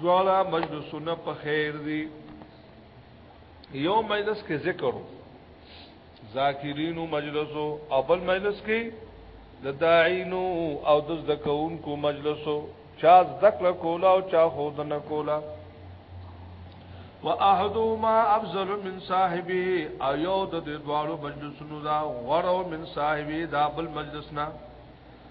دواړه مجلسونه په خیر دي یو مجلس کې ذکر ذاکرینو مجلسو او بل مجلس کې د داعینو او د ذکرونکو مجلسو چا ذکر کولا او چا خود نه کولا واحدهما افضل من صاحبه ایو د دوالو مجلسونو دا غره من صاحبه دا بل مجلسنا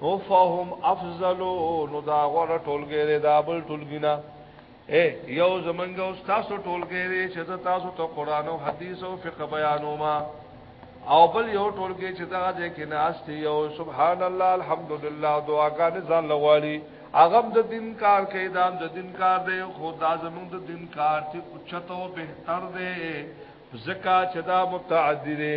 نو فهم افضلو نو دا غره ټولګې دی دا بل ټولګې نه اے یو زمنګ او تاسو ټولګې دی چې تاسو ته قران او حدیث او فقه بیانو ما او بل یو ټولګې چې دا دې کې ناشتي یو سبحان الله الحمدلله دعاګانې ځان لغوالي اغم د دین کار کې دا د دین کار دی خدا زموږ د دین کار چې اوچتو بهتر دی زکا چې دا متعدی دی